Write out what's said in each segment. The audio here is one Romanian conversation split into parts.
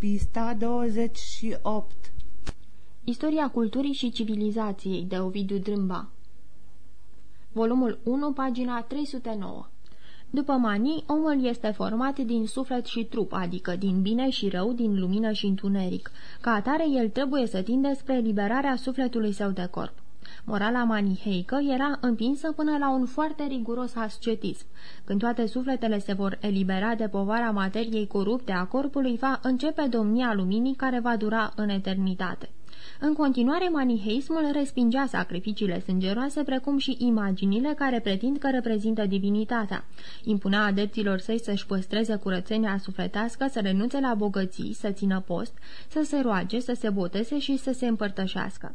Pista 28 Istoria culturii și civilizației de Ovidiu Drâmba Volumul 1, pagina 309 După manii, omul este format din suflet și trup, adică din bine și rău, din lumină și întuneric. Ca atare, el trebuie să tinde spre eliberarea sufletului său de corp. Morala maniheică era împinsă până la un foarte riguros ascetism. Când toate sufletele se vor elibera de povara materiei corupte a corpului, va începe domnia luminii care va dura în eternitate. În continuare, maniheismul respingea sacrificiile sângeroase, precum și imaginile care pretind că reprezintă divinitatea. Impunea adepților săi să-și păstreze curățenia sufletească, să renunțe la bogății, să țină post, să se roage, să se boteze și să se împărtășească.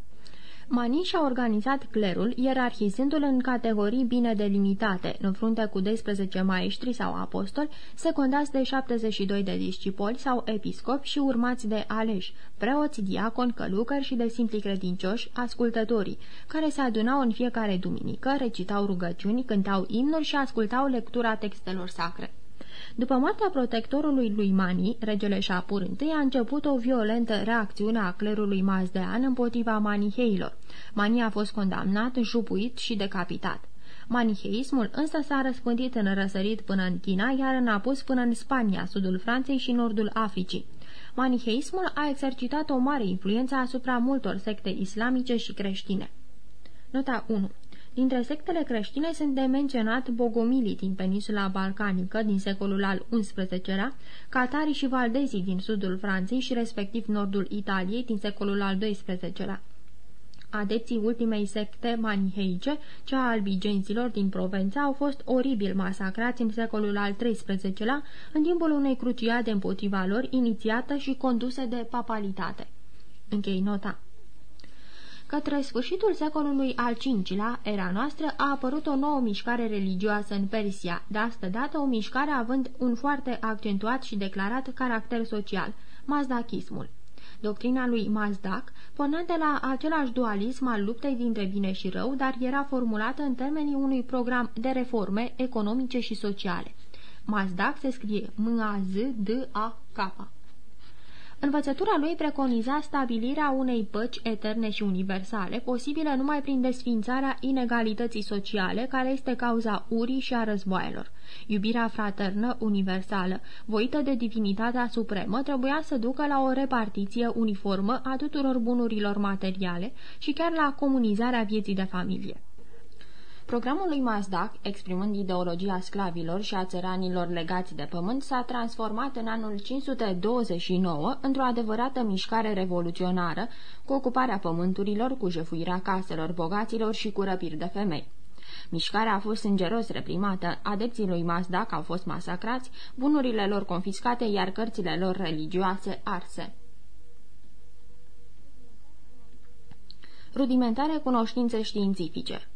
Mani și-a organizat clerul, ierarhizându-l în categorii bine delimitate, în frunte cu 12 maestri sau apostoli, secundați de 72 de discipoli sau episcopi și urmați de aleși, preoți, diaconi, călugări și de simpli credincioși, ascultătorii, care se adunau în fiecare duminică, recitau rugăciuni, cântau imnuri și ascultau lectura textelor sacre. După moartea protectorului lui Mani, regele Shapur I a început o violentă reacțiune a clerului mazdean împotriva maniheilor. Mani a fost condamnat, jupuit și decapitat. Maniheismul însă s-a răspândit în răsărit până în China, iar în apus până în Spania, sudul Franței și nordul Africii. Maniheismul a exercitat o mare influență asupra multor secte islamice și creștine. Nota 1 Dintre sectele creștine sunt de menționat bogomilii din peninsula balcanică din secolul al XI-lea, catarii și valdezii din sudul Franței și respectiv nordul Italiei din secolul al XII-lea. Adepții ultimei secte maniheice, cea a albigenzilor din Provența, au fost oribil masacrați în secolul al XIII-lea, în timpul unei cruciade împotriva lor, inițiată și conduse de papalitate. Închei nota. Către sfârșitul secolului al V-lea, era noastră, a apărut o nouă mișcare religioasă în Persia, de asta dată o mișcare având un foarte accentuat și declarat caracter social, mazdachismul. Doctrina lui Mazdak pornea de la același dualism al luptei dintre bine și rău, dar era formulată în termenii unui program de reforme economice și sociale. Mazdak se scrie M-A-Z-D-A-K. Învățătura lui preconiza stabilirea unei păci eterne și universale, posibilă numai prin desfințarea inegalității sociale, care este cauza urii și a războaielor. Iubirea fraternă, universală, voită de divinitatea supremă, trebuia să ducă la o repartiție uniformă a tuturor bunurilor materiale și chiar la comunizarea vieții de familie. Programul lui Mazdak, exprimând ideologia sclavilor și a țăranilor legați de pământ, s-a transformat în anul 529 într-o adevărată mișcare revoluționară, cu ocuparea pământurilor, cu jefuirea caselor bogaților și cu răpiri de femei. Mișcarea a fost sângeros reprimată, adepții lui Mazdak au fost masacrați, bunurile lor confiscate, iar cărțile lor religioase arse. Rudimentare cunoștințe științifice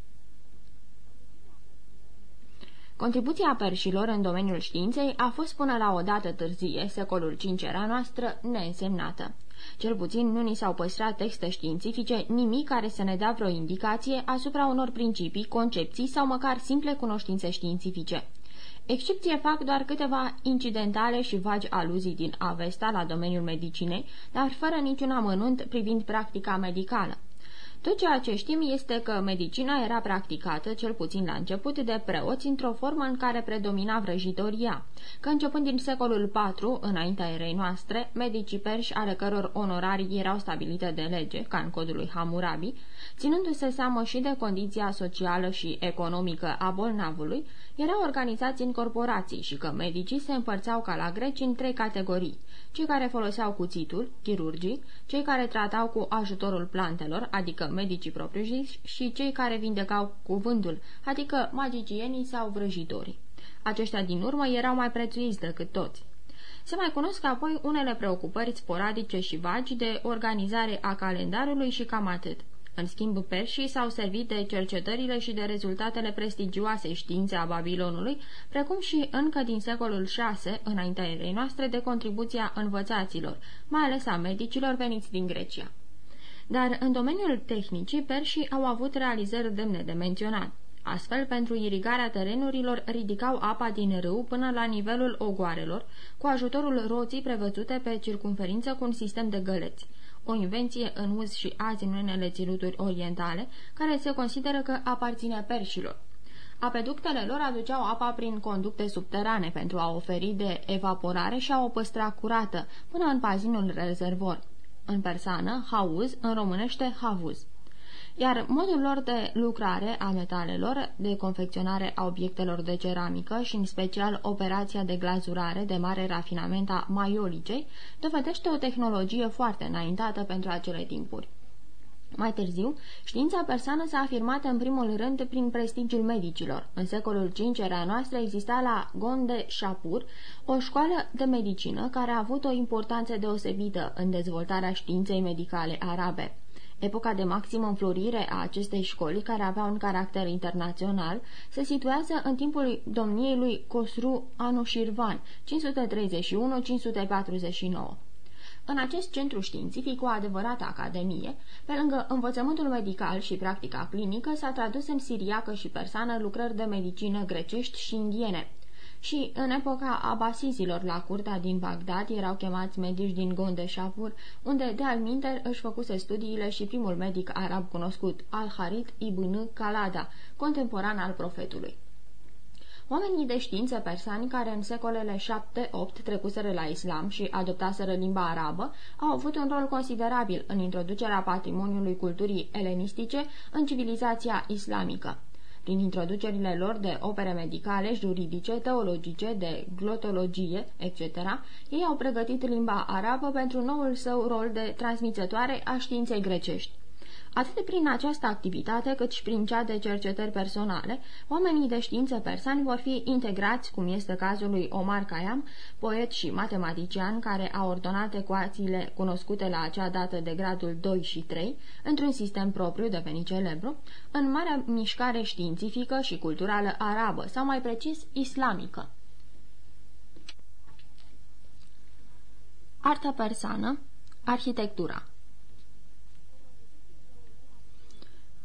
Contribuția perșilor în domeniul științei a fost până la o dată târzie, secolul V era noastră, neînsemnată. Cel puțin nu ni s-au păstrat texte științifice, nimic care să ne dea vreo indicație asupra unor principii, concepții sau măcar simple cunoștințe științifice. Excepție fac doar câteva incidentale și vagi aluzii din Avesta la domeniul medicinei, dar fără niciun amănunt privind practica medicală. Tot ceea ce știm este că medicina era practicată, cel puțin la început, de preoți într-o formă în care predomina vrăjitoria, că începând din secolul IV, înaintea erei noastre, medicii perși ale căror onorarii erau stabilite de lege, ca în codul lui Hammurabi, ținându-se seamă și de condiția socială și economică a bolnavului, erau organizați în corporații și că medicii se împărțeau ca la greci în trei categorii, cei care foloseau cuțitul, chirurgii, cei care tratau cu ajutorul plantelor, adică medicii propriu-ziși, și cei care vindecau cuvântul, adică magicienii sau vrăjitorii. Aceștia din urmă erau mai prețuiți decât toți. Se mai cunosc apoi unele preocupări sporadice și vagi de organizare a calendarului și cam atât. În schimb, perșii s-au servit de cercetările și de rezultatele prestigioase științe a Babilonului, precum și încă din secolul VI, înaintea erei noastre, de contribuția învățaților, mai ales a medicilor veniți din Grecia. Dar în domeniul tehnicii, perșii au avut realizări demne de menționat. Astfel, pentru irigarea terenurilor, ridicau apa din râu până la nivelul ogoarelor, cu ajutorul roții prevăzute pe circumferință cu un sistem de găleți. O invenție în uz și azi în unele ținuturi orientale, care se consideră că aparține perșilor. Apeductele lor aduceau apa prin conducte subterane pentru a oferi de evaporare și a o păstra curată până în pazinul rezervor. În persană, hauz, în românește havuz iar modul lor de lucrare a metalelor, de confecționare a obiectelor de ceramică și în special operația de glazurare de mare rafinament a maiolicei, dovedește o tehnologie foarte înaintată pentru acele timpuri. Mai târziu, știința persană s-a afirmat în primul rând prin prestigiul medicilor. În secolul V era noastră exista la Gonde Shapur o școală de medicină care a avut o importanță deosebită în dezvoltarea științei medicale arabe. Epoca de maximă înflorire a acestei școli, care avea un caracter internațional, se situează în timpul domniei lui Cosru Anushirvan, 531-549. În acest centru științific, o adevărată academie, pe lângă învățământul medical și practica clinică, s-a tradus în siriacă și persană lucrări de medicină grecești și indiene, și în epoca abasizilor la curtea din Bagdad erau chemați medici din Gondeșapur, unde de alminter își făcuse studiile și primul medic arab cunoscut, Al-Harit ibn Kalada, contemporan al profetului. Oamenii de știință persani care în secolele 7-8 trecuseră la islam și adoptaseră limba arabă au avut un rol considerabil în introducerea patrimoniului culturii elenistice în civilizația islamică prin introducerile lor de opere medicale, juridice, teologice, de glotologie, etc., ei au pregătit limba arabă pentru noul său rol de transmițătoare a științei grecești. Atât prin această activitate, cât și prin cea de cercetări personale, oamenii de știință persani vor fi integrați, cum este cazul lui Omar Khayyam, poet și matematician care a ordonat ecuațiile cunoscute la acea dată de gradul 2 și 3, într-un sistem propriu devenit celebru, în marea mișcare științifică și culturală arabă, sau mai precis islamică. Arta persană, arhitectura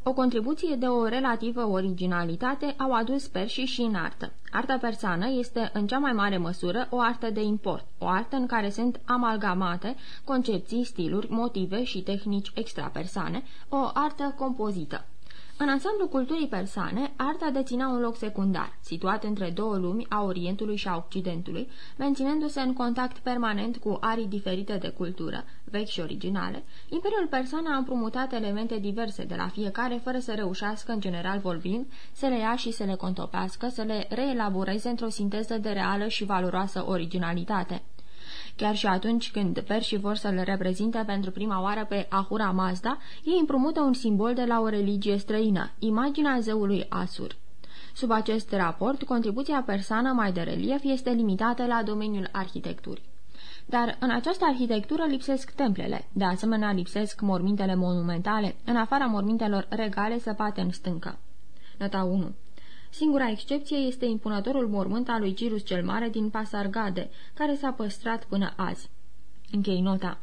O contribuție de o relativă originalitate au adus persii și în artă. Arta persană este în cea mai mare măsură o artă de import, o artă în care sunt amalgamate concepții, stiluri, motive și tehnici extrapersane, o artă compozită. În ansamblu culturii persane, arta deținea un loc secundar, situat între două lumi a Orientului și a Occidentului, menținându-se în contact permanent cu arii diferite de cultură, vechi și originale, Imperiul Persan a împrumutat elemente diverse de la fiecare, fără să reușească, în general vorbind, să le ia și să le contopească, să le reelaboreze într-o sinteză de reală și valoroasă originalitate. Chiar și atunci când perșii vor să le reprezinte pentru prima oară pe Ahura Mazda, ei împrumută un simbol de la o religie străină, imaginea zeului Asur. Sub acest raport, contribuția persană mai de relief este limitată la domeniul arhitecturii. Dar în această arhitectură lipsesc templele, de asemenea lipsesc mormintele monumentale, în afara mormintelor regale săpate în stâncă. Nota 1 Singura excepție este impunătorul mormânt al lui Cirus cel Mare din Pasargade, care s-a păstrat până azi. Închei nota.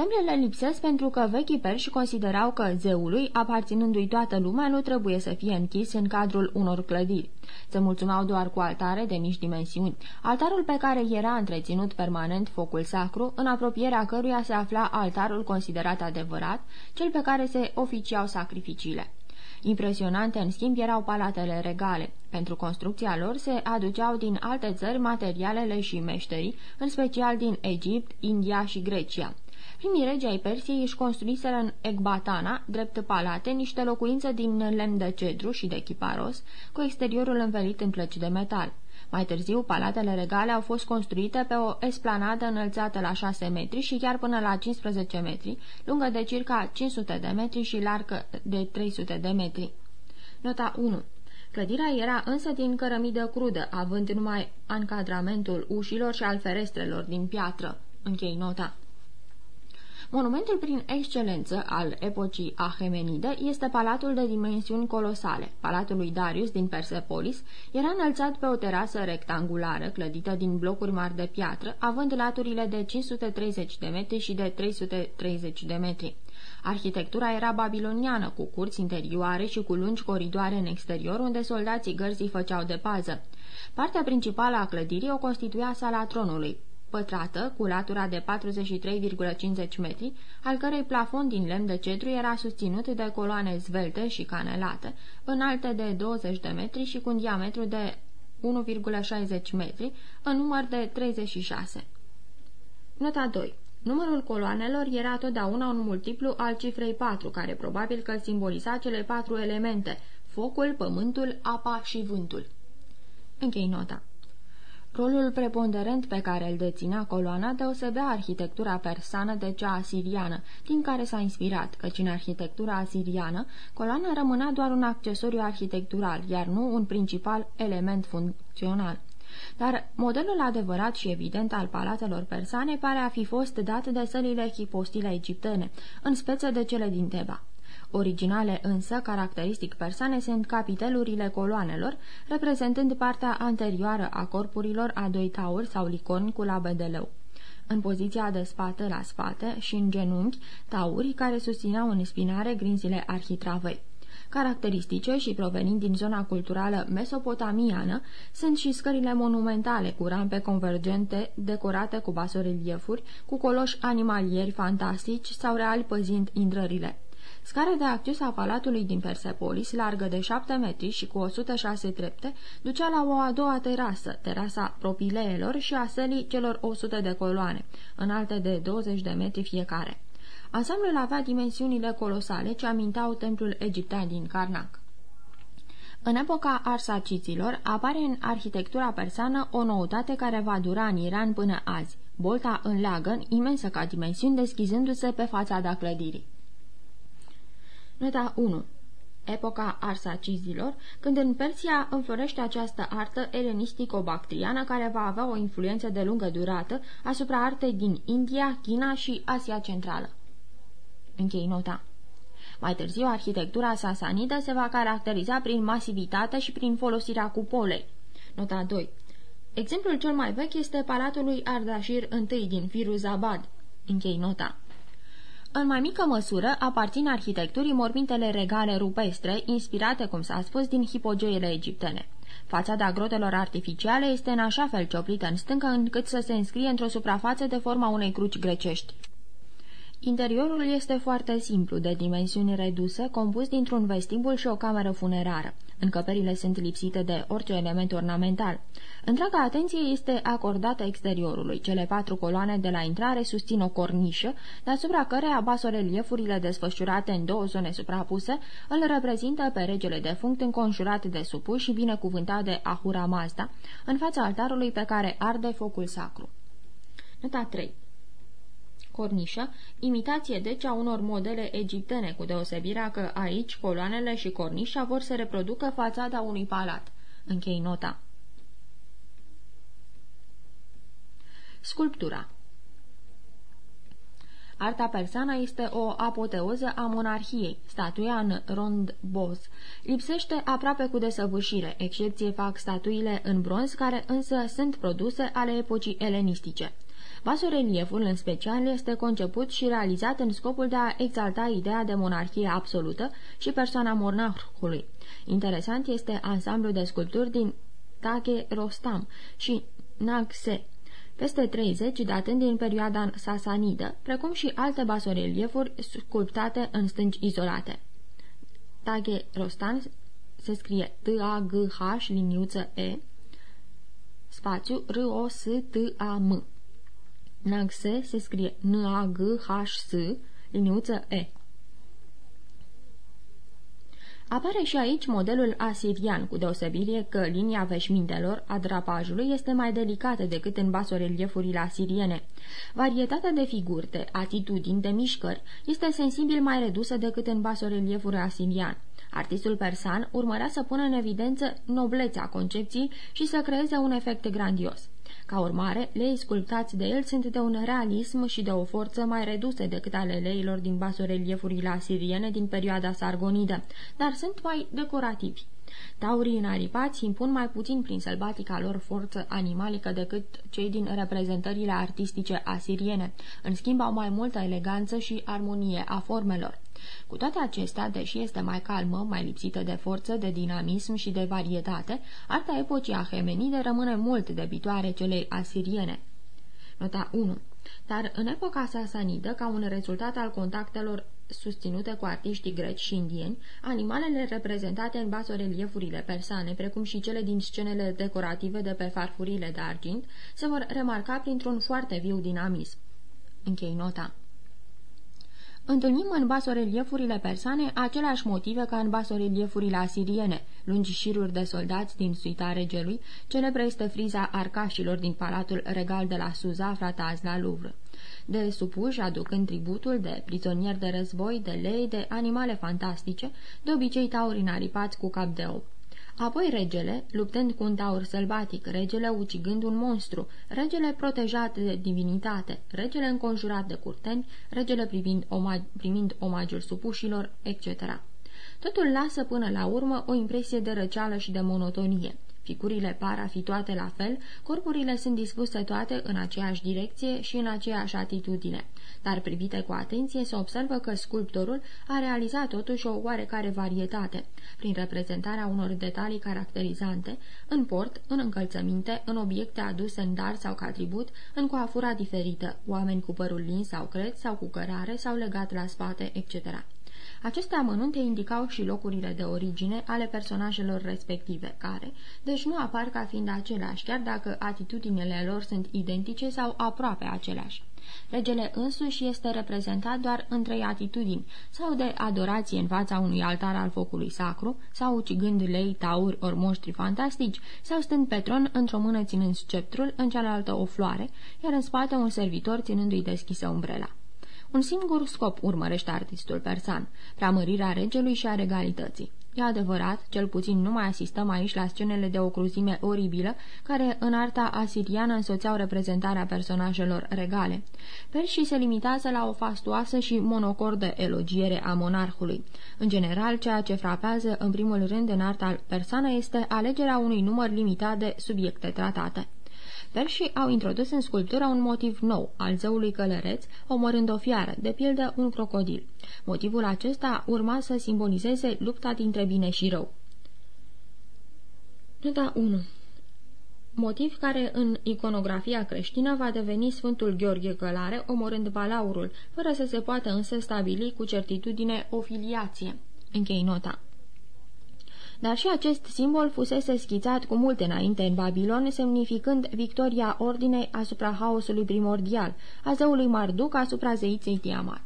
Templele lipsesc pentru că vechii perși considerau că zeului, aparținându-i toată lumea, nu trebuie să fie închis în cadrul unor clădiri. Se mulțumeau doar cu altare de mici dimensiuni. Altarul pe care era întreținut permanent focul sacru, în apropierea căruia se afla altarul considerat adevărat, cel pe care se oficiau sacrificiile. Impresionante, în schimb, erau palatele regale. Pentru construcția lor se aduceau din alte țări materialele și meșterii, în special din Egipt, India și Grecia. Primii regi ai Persiei își construiseră în Ecbatana, drept palate, niște locuințe din lemn de cedru și de chiparos, cu exteriorul învelit în plăci de metal. Mai târziu, palatele regale au fost construite pe o esplanadă înălțată la 6 metri și chiar până la 15 metri, lungă de circa 500 de metri și largă de 300 de metri. Nota 1 Clădirea era însă din cărămidă crudă, având numai încadramentul ușilor și al ferestrelor din piatră. Închei nota. Monumentul prin excelență al epocii Ahemenide este palatul de dimensiuni colosale. Palatul lui Darius din Persepolis era înălțat pe o terasă rectangulară, clădită din blocuri mari de piatră, având laturile de 530 de metri și de 330 de metri. Arhitectura era babiloniană, cu curți interioare și cu lungi coridoare în exterior, unde soldații gărzii făceau de pază. Partea principală a clădirii o constituia sala tronului, pătrată, cu latura de 43,50 metri, al cărei plafon din lemn de cedru era susținut de coloane zvelte și canelate, înalte de 20 de metri și cu un diametru de 1,60 metri, în număr de 36. Nota 2. Numărul coloanelor era totdeauna un multiplu al cifrei 4, care probabil că simboliza cele patru elemente, focul, pământul, apa și vântul. Închei nota. Rolul preponderent pe care îl deținea coloana deosebea arhitectura persană de cea asiriană, din care s-a inspirat, căci în arhitectura asiriană, coloana rămânea doar un accesoriu arhitectural, iar nu un principal element funcțional. Dar modelul adevărat și evident al palatelor persane pare a fi fost dat de sălile hipostile egiptene, în speță de cele din Teba. Originale însă, caracteristic persane, sunt capitelurile coloanelor, reprezentând partea anterioară a corpurilor a doi tauri sau licorni cu labe de leu. În poziția de spate la spate și în genunchi, tauri care susțineau în spinare grinzile arhitravei. Caracteristice și provenind din zona culturală mesopotamiană sunt și scările monumentale cu rampe convergente decorate cu basoreliefuri, cu coloși animalieri fantastici sau reali păzind intrările. Scara de acces a palatului din Persepolis, largă de 7 metri și cu 106 trepte, ducea la o a doua terasă, terasa propileelor și a sălii celor 100 de coloane, înalte de 20 de metri fiecare. Ansamblul avea dimensiunile colosale ce amintau templul egiptean din Karnak. În epoca arsaciților apare în arhitectura persană o noutate care va dura în Iran până azi. Bolta în leagăn, imensă ca dimensiuni, deschizându-se pe fațada clădirii. Nota 1 epoca arsacizilor, când în Persia înflorește această artă elenistico-bactriană care va avea o influență de lungă durată asupra artei din India, China și Asia Centrală. Închei nota. Mai târziu, arhitectura sasanidă se va caracteriza prin masivitate și prin folosirea cupolei. Nota 2. Exemplul cel mai vechi este Palatul lui Ardashir I din Firuzabad. Închei nota. În mai mică măsură aparțin arhitecturii mormintele regale rupestre, inspirate, cum s-a spus, din hipogeile egiptene. Fațada grotelor artificiale este în așa fel cioplită în stâncă încât să se înscrie într-o suprafață de forma unei cruci grecești. Interiorul este foarte simplu, de dimensiuni reduse, compus dintr-un vestibul și o cameră funerară. Încăperile sunt lipsite de orice element ornamental. Întreaga atenție este acordată exteriorului. Cele patru coloane de la intrare susțin o cornișă, deasupra căreia basoreliefurile desfășurate în două zone suprapuse îl reprezintă pe regele defunct înconjurat de supuși și binecuvântat de Ahura Mazda, în fața altarului pe care arde focul sacru. Nota 3 cornișă, imitație deci a unor modele egiptene, cu deosebirea că aici coloanele și cornișa vor să reproducă fațada unui palat. Închei nota. Sculptura Arta persană este o apoteoză a monarhiei. Statuia în rond bos lipsește aproape cu desăvârșire, excepție fac statuile în bronz, care însă sunt produse ale epocii elenistice. Basorelieful, în special, este conceput și realizat în scopul de a exalta ideea de monarhie absolută și persoana monarhului. Interesant este ansamblul de sculpturi din Tage Rostam și Nagse, peste 30 datând din perioada sasanidă, precum și alte basoreliefuri sculptate în stânci izolate. Tage Rostam se scrie T-A-G-H liniuță E, spațiu R-O-S-T-A-M. Nagse se scrie N-A-G-H-S, liniuță E. Apare și aici modelul asirian, cu deosebire că linia veșmintelor a drapajului este mai delicată decât în basoreliefurile asiriene. Varietatea de figuri, de atitudini, de mișcări este sensibil mai redusă decât în basorelieful asirian. Artistul persan urmărea să pună în evidență noblețea concepției și să creeze un efect grandios. Ca urmare, lei sculptați de el sunt de un realism și de o forță mai reduse decât ale leilor din basoreliefurile asiriene din perioada sargonidă, dar sunt mai decorativi. Taurii înaripați impun mai puțin prin sălbatica lor forță animalică decât cei din reprezentările artistice asiriene. În schimb, au mai multă eleganță și armonie a formelor. Cu toate acestea, deși este mai calmă, mai lipsită de forță, de dinamism și de varietate, arta epocii ahemenide rămâne mult debitoare celei asiriene. Nota 1. Dar în epoca sasanidă, ca un rezultat al contactelor susținute cu artiștii greci și indieni, animalele reprezentate în basoreliefurile persane, precum și cele din scenele decorative de pe farfurile de argint, se vor remarca printr-un foarte viu dinamism. Închei nota. Întâlnim în basoreliefurile persane aceleași motive ca în basoreliefurile asiriene, lungi șiruri de soldați din suita regelui, celebră este friza arcașilor din palatul regal de la Suza, aflat azi la Louvre de supuși aducând tributul de prizonieri de război, de lei, de animale fantastice, de obicei tauri naripați cu cap de ou. Apoi regele, luptând cu un taur sălbatic, regele ucigând un monstru, regele protejat de divinitate, regele înconjurat de curteni, regele privind omag primind omagiul supușilor, etc. Totul lasă până la urmă o impresie de răceală și de monotonie. Figurile par a fi toate la fel, corpurile sunt dispuse toate în aceeași direcție și în aceeași atitudine, dar privite cu atenție se observă că sculptorul a realizat totuși o oarecare varietate, prin reprezentarea unor detalii caracterizante, în port, în încălțăminte, în obiecte aduse în dar sau ca tribut, în coafura diferită, oameni cu părul lin sau cret sau cu cărare sau legat la spate, etc. Aceste amănunte indicau și locurile de origine ale personajelor respective, care, deci nu apar ca fiind aceleași, chiar dacă atitudinile lor sunt identice sau aproape aceleași. Regele însuși este reprezentat doar în trei atitudini, sau de adorație în fața unui altar al focului sacru, sau ucigând lei, tauri ori monștri fantastici, sau stând pe tron într-o mână ținând sceptrul, în cealaltă o floare, iar în spate un servitor ținându-i deschisă umbrela. Un singur scop urmărește artistul persan, preamărirea regelui și a regalității. E adevărat, cel puțin nu mai asistăm aici la scenele de o cruzime oribilă, care în arta asiriană însoțeau reprezentarea personajelor regale. Perșii se limitează la o fastuoasă și monocordă elogiere a monarhului. În general, ceea ce frapează în primul rând în arta persană este alegerea unui număr limitat de subiecte tratate. Perșii au introdus în sculptură un motiv nou, al zeului călăreț, omorând o fiară, de pildă un crocodil. Motivul acesta urma să simbolizeze lupta dintre bine și rău. Nota 1 motiv care în iconografia creștină va deveni Sfântul Gheorghe Călare, omorând balaurul, fără să se poată însă stabili cu certitudine o filiație. Închei nota. Dar și acest simbol fusese schițat cu multe înainte în Babilon, semnificând victoria ordinei asupra haosului primordial, a zeului Marduk asupra zeiței Tiamat.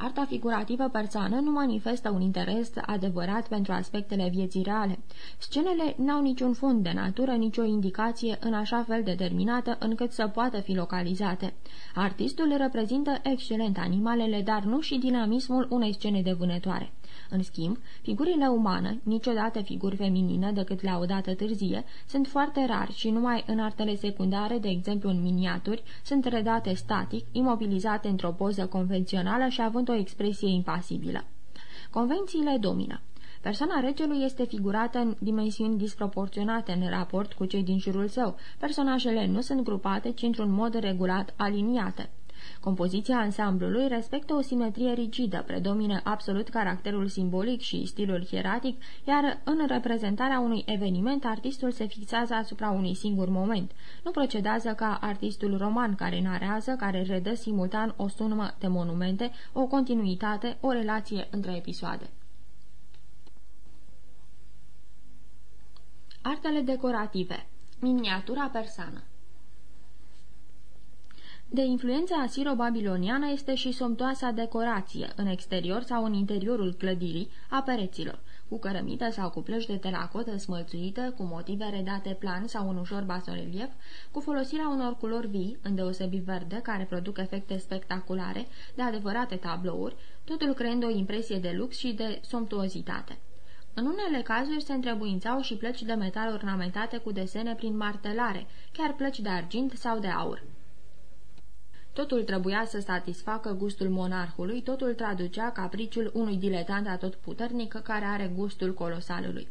Arta figurativă persană nu manifestă un interes adevărat pentru aspectele vieții reale. Scenele n-au niciun fond de natură, nicio indicație în așa fel determinată încât să poată fi localizate. Artistul reprezintă excelent animalele, dar nu și dinamismul unei scene de vânătoare. În schimb, figurile umane, niciodată figuri feminine decât la o dată târzie, sunt foarte rari și numai în artele secundare, de exemplu în miniaturi, sunt redate static, imobilizate într-o poză convențională și având o expresie impasibilă. Convențiile domină. Persoana regelui este figurată în dimensiuni disproporționate în raport cu cei din jurul său. Personajele nu sunt grupate, ci într-un mod regulat aliniate. Compoziția ansamblului respectă o simetrie rigidă, predomină absolut caracterul simbolic și stilul hieratic, iar în reprezentarea unui eveniment, artistul se fixează asupra unui singur moment. Nu procedează ca artistul roman care narează, care redă simultan o sumă de monumente, o continuitate, o relație între episoade. Artele decorative Miniatura persană de influență asiro-babiloniană este și somptoasa decorație, în exterior sau în interiorul clădirii, a pereților, cu cărămită sau cu plăci de telacotă smălțuită, cu motive redate plan sau un ușor basorelief, cu folosirea unor culori vii, îndeosebi verde, care produc efecte spectaculare, de adevărate tablouri, totul creând o impresie de lux și de somptuozitate. În unele cazuri se întrebuințau și plăci de metal ornamentate cu desene prin martelare, chiar plăci de argint sau de aur. Totul trebuia să satisfacă gustul monarhului, totul traducea capriciul unui diletant atotputernic care are gustul colosalului.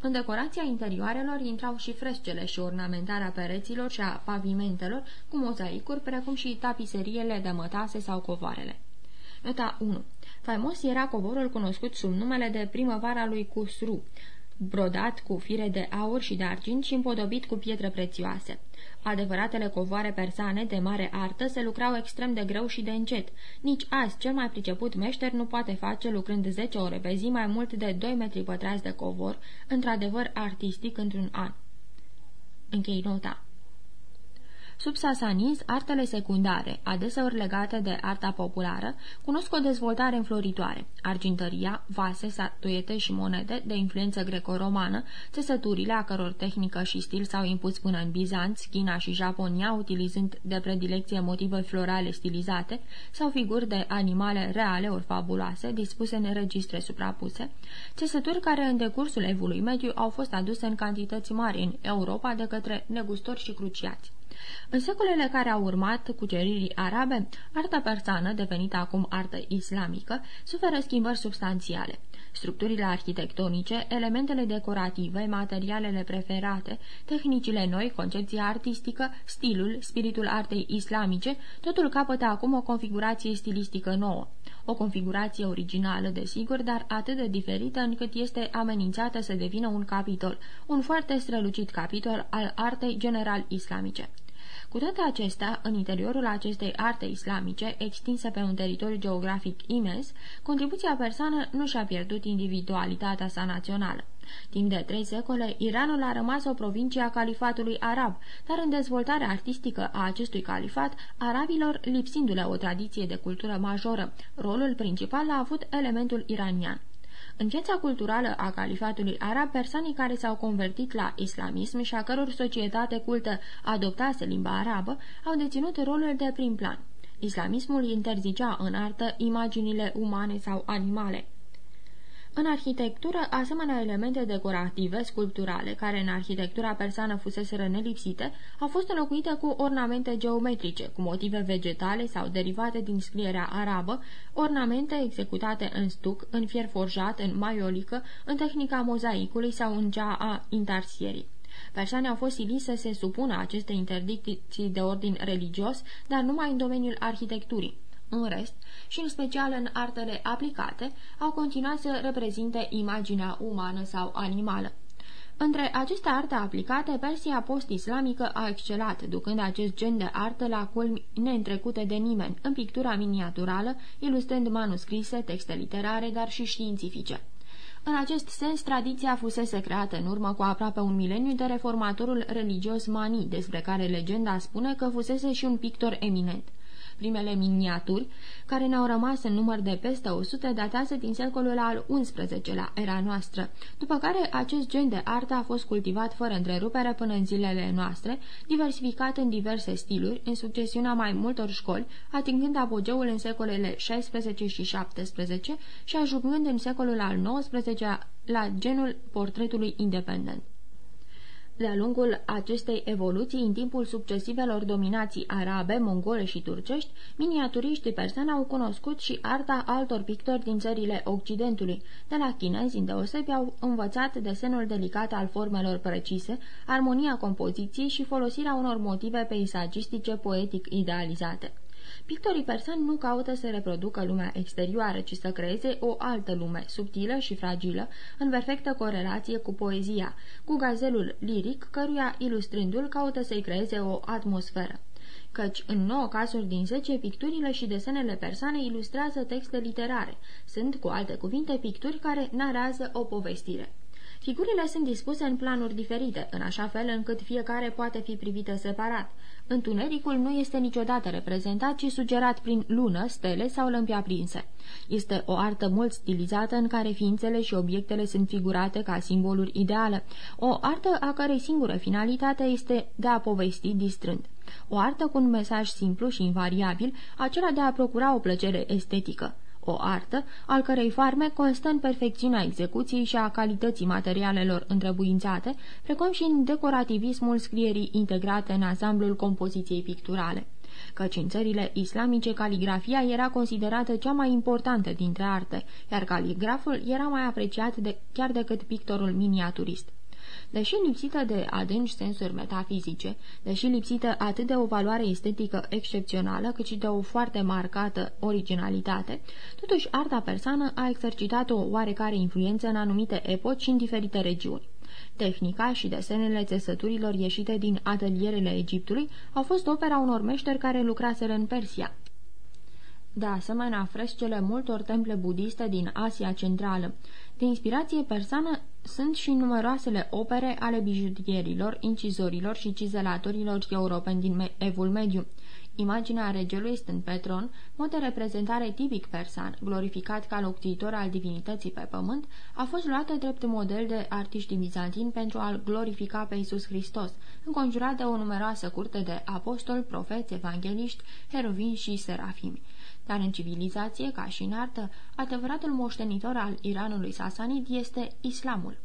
În decorația interioarelor intrau și frescele și ornamentarea pereților și a pavimentelor cu mozaicuri, precum și tapiseriele de mătase sau covoarele. Nota 1. Faimos era covorul cunoscut sub numele de primăvara lui Cusru, brodat cu fire de aur și de argint și împodobit cu pietre prețioase. Adevăratele covoare persane de mare artă se lucrau extrem de greu și de încet. Nici azi, cel mai priceput meșter nu poate face, lucrând 10 ore pe zi, mai mult de 2 metri pătrați de covor, într-adevăr artistic într-un an. Închei nota. Sub sasaniz, artele secundare, adeseori legate de arta populară, cunosc o dezvoltare înfloritoare. Argintăria, vase, statuete și monede de influență greco-romană, țesăturile a căror tehnică și stil s-au impus până în Bizanț, China și Japonia, utilizând de predilecție motive florale stilizate sau figuri de animale reale ori fabuloase, dispuse în registre suprapuse, țesături care în decursul evului mediu au fost aduse în cantități mari în Europa de către negustori și cruciați. În secolele care au urmat cuceririi arabe, arta persană, devenită acum artă islamică, suferă schimbări substanțiale. Structurile arhitectonice, elementele decorative, materialele preferate, tehnicile noi, concepția artistică, stilul, spiritul artei islamice, totul capătă acum o configurație stilistică nouă. O configurație originală, desigur, dar atât de diferită încât este amenințată să devină un capitol, un foarte strălucit capitol al artei general islamice. Cu toate acestea, în interiorul acestei arte islamice, extinse pe un teritoriu geografic imens, contribuția persană nu și-a pierdut individualitatea sa națională. Timp de trei secole, Iranul a rămas o provincie a califatului arab, dar în dezvoltarea artistică a acestui califat, arabilor lipsindu-le o tradiție de cultură majoră, rolul principal a avut elementul iranian. În viața culturală a califatului arab, persanii care s-au convertit la islamism și a căror societate cultă adoptase limba arabă, au deținut rolul de prim plan. Islamismul interzicea în artă imaginile umane sau animale. În arhitectură, asemenea elemente decorative, sculpturale, care în arhitectura persană fuseseră nelipsite, au fost înlocuite cu ornamente geometrice, cu motive vegetale sau derivate din scrierea arabă, ornamente executate în stuc, în fier forjat, în maiolică, în tehnica mozaicului sau în cea a intarsierii. Persoane au fost siliți să se supună aceste interdicții de ordin religios, dar numai în domeniul arhitecturii. În rest, și în special în artele aplicate, au continuat să reprezinte imaginea umană sau animală. Între aceste arte aplicate, Persia post-islamică a excelat, ducând acest gen de artă la culmi neîntrecute de nimeni, în pictura miniaturală, ilustrând manuscrise, texte literare, dar și științifice. În acest sens, tradiția fusese creată în urmă cu aproape un mileniu de reformatorul religios Mani, despre care legenda spune că fusese și un pictor eminent. Primele miniaturi, care ne-au rămas în număr de peste 100, datează din secolul al XI-lea, era noastră, după care acest gen de artă a fost cultivat fără întrerupere până în zilele noastre, diversificat în diverse stiluri, în succesiunea mai multor școli, atingând apogeul în secolele 16 și 17 și ajungând în secolul al XIX-lea la genul portretului independent. De-a lungul acestei evoluții, în timpul succesivelor dominații arabe, mongole și turcești, miniaturiștii persani au cunoscut și arta altor pictori din țările Occidentului. De la chinezi, îndeosebi, au învățat desenul delicat al formelor precise, armonia compoziției și folosirea unor motive peisagistice poetic idealizate. Pictorii persani nu caută să reproducă lumea exterioară, ci să creeze o altă lume, subtilă și fragilă, în perfectă corelație cu poezia, cu gazelul liric, căruia, ilustrându-l, caută să-i creeze o atmosferă căci în 9 cazuri din 10 picturile și desenele persane ilustrează texte literare. Sunt, cu alte cuvinte, picturi care narează o povestire. Figurile sunt dispuse în planuri diferite, în așa fel încât fiecare poate fi privită separat. Întunericul nu este niciodată reprezentat, ci sugerat prin lună, stele sau lămpi aprinse. Este o artă mult stilizată în care ființele și obiectele sunt figurate ca simboluri ideale, o artă a cărei singură finalitate este de a povesti distrând. O artă cu un mesaj simplu și invariabil, acela de a procura o plăcere estetică o artă al cărei farme constă în perfecțiunea execuției și a calității materialelor întrebuințate, precum și în decorativismul scrierii integrate în ansamblul compoziției picturale căci în țările islamice caligrafia era considerată cea mai importantă dintre arte, iar caligraful era mai apreciat de, chiar decât pictorul miniaturist. Deși lipsită de adânci sensuri metafizice, deși lipsită atât de o valoare estetică excepțională, cât și de o foarte marcată originalitate, totuși arta persană a exercitat o oarecare influență în anumite epoci și în diferite regiuni. Tehnica și desenele țesăturilor ieșite din atelierele Egiptului au fost opera unor meșteri care lucraseră în Persia. De asemenea, frescele multor temple budiste din Asia Centrală. De inspirație persană sunt și numeroasele opere ale bijutierilor, incizorilor și cizelatorilor europeni din Evul Mediu. Imaginea regelui stând pe tron, mod de reprezentare tipic persan, glorificat ca locțitor al divinității pe pământ, a fost luată drept model de artiști bizantini pentru a-l glorifica pe Isus Hristos, înconjurat de o numeroasă curte de apostoli, profeți, evangeliști, herovini și serafimi. Dar în civilizație, ca și în artă, adevăratul moștenitor al Iranului Sasanid este islamul.